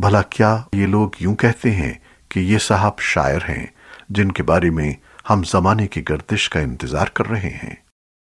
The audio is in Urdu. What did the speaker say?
بھلا کیا یہ لوگ یوں کہتے ہیں کہ یہ صاحب شاعر ہیں جن کے بارے میں ہم زمانے کی گردش کا انتظار کر رہے ہیں؟